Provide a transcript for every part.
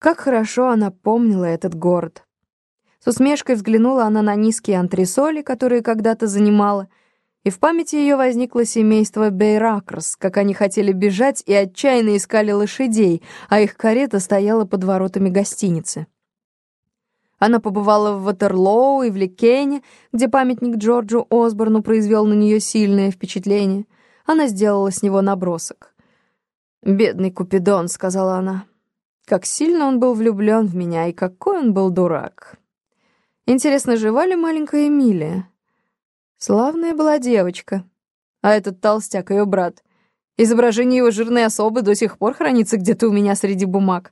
Как хорошо она помнила этот город. С усмешкой взглянула она на низкие антресоли, которые когда-то занимала, и в памяти ее возникло семейство Бейракрс, как они хотели бежать и отчаянно искали лошадей, а их карета стояла под воротами гостиницы. Она побывала в Ватерлоу и в Ликене, где памятник Джорджу Осборну произвел на нее сильное впечатление. Она сделала с него набросок. «Бедный Купидон», — сказала она. «Как сильно он был влюблен в меня, и какой он был дурак». Интересно, жива ли маленькая Эмилия? Славная была девочка. А этот толстяк, ее брат. Изображение его жирной особы до сих пор хранится где-то у меня среди бумаг.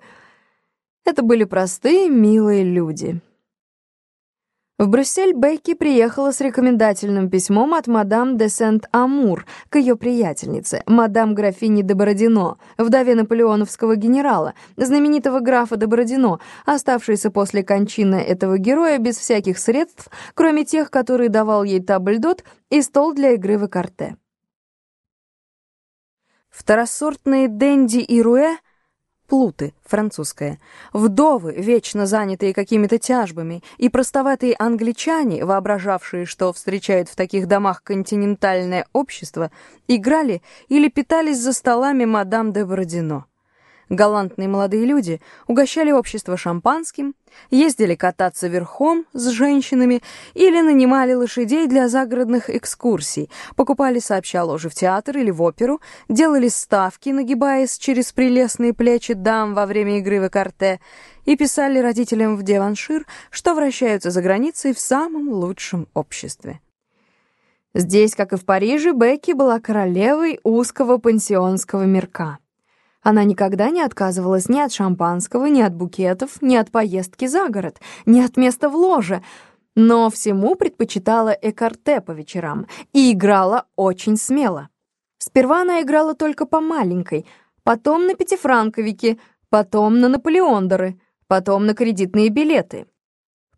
Это были простые, милые люди. В Брюссель Бекки приехала с рекомендательным письмом от мадам де Сент-Амур к ее приятельнице, мадам графини де Бородино, вдове наполеоновского генерала, знаменитого графа де Бородино, оставшейся после кончины этого героя без всяких средств, кроме тех, которые давал ей табльдот и стол для игры в карте. Второсортные Дэнди и Руэ плуты, французская, вдовы, вечно занятые какими-то тяжбами, и простоватые англичане, воображавшие, что встречают в таких домах континентальное общество, играли или питались за столами мадам де Бородино. Галантные молодые люди угощали общество шампанским, ездили кататься верхом с женщинами или нанимали лошадей для загородных экскурсий, покупали сообща ложи в театр или в оперу, делали ставки, нагибаясь через прелестные плечи дам во время игры в карте, и писали родителям в Деваншир, что вращаются за границей в самом лучшем обществе. Здесь, как и в Париже, Бекки была королевой узкого пансионского мирка. Она никогда не отказывалась ни от шампанского, ни от букетов, ни от поездки за город, ни от места в ложе, но всему предпочитала экарте по вечерам и играла очень смело. Сперва она играла только по маленькой, потом на пятифранковике, потом на наполеондеры, потом на кредитные билеты.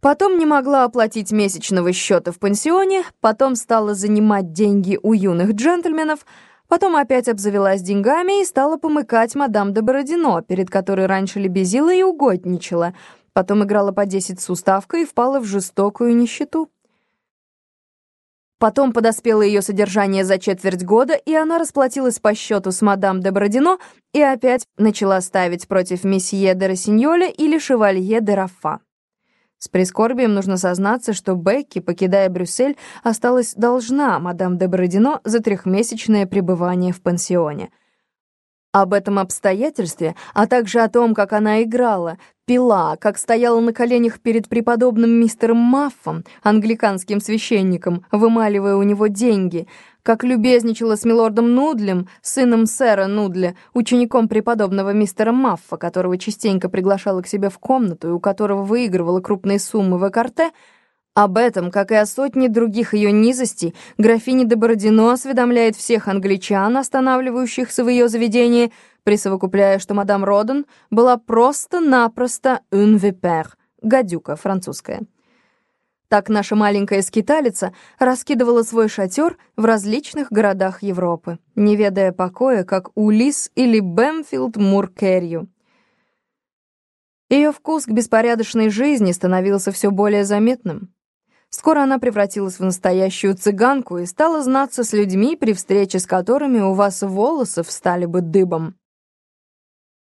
Потом не могла оплатить месячного счета в пансионе, потом стала занимать деньги у юных джентльменов — Потом опять обзавелась деньгами и стала помыкать мадам де Бородино, перед которой раньше лебезила и угодничала. Потом играла по десять с уставкой и впала в жестокую нищету. Потом подоспело ее содержание за четверть года, и она расплатилась по счету с мадам де Бородино и опять начала ставить против месье де Рассиньоля или шевалье де Рафа. С прискорбием нужно сознаться, что Бекки, покидая Брюссель, осталась должна мадам де Бородино за трехмесячное пребывание в пансионе. Об этом обстоятельстве, а также о том, как она играла, пила, как стояла на коленях перед преподобным мистером Маффом, англиканским священником, вымаливая у него деньги — как любезничала с милордом Нудлем, сыном сэра Нудля, учеником преподобного мистера Маффа, которого частенько приглашала к себе в комнату и у которого выигрывала крупные суммы в экарте, об этом, как и о сотне других ее низостей, графиня де Бородино осведомляет всех англичан, останавливающихся в ее заведении, присовокупляя, что мадам Роден была просто-напросто «un vipère» — гадюка французская. Так наша маленькая скиталица раскидывала свой шатер в различных городах Европы, не ведая покоя, как Улис или Бэмфилд Муркерью. Ее вкус к беспорядочной жизни становился все более заметным. Скоро она превратилась в настоящую цыганку и стала знаться с людьми, при встрече с которыми у вас волосы встали бы дыбом.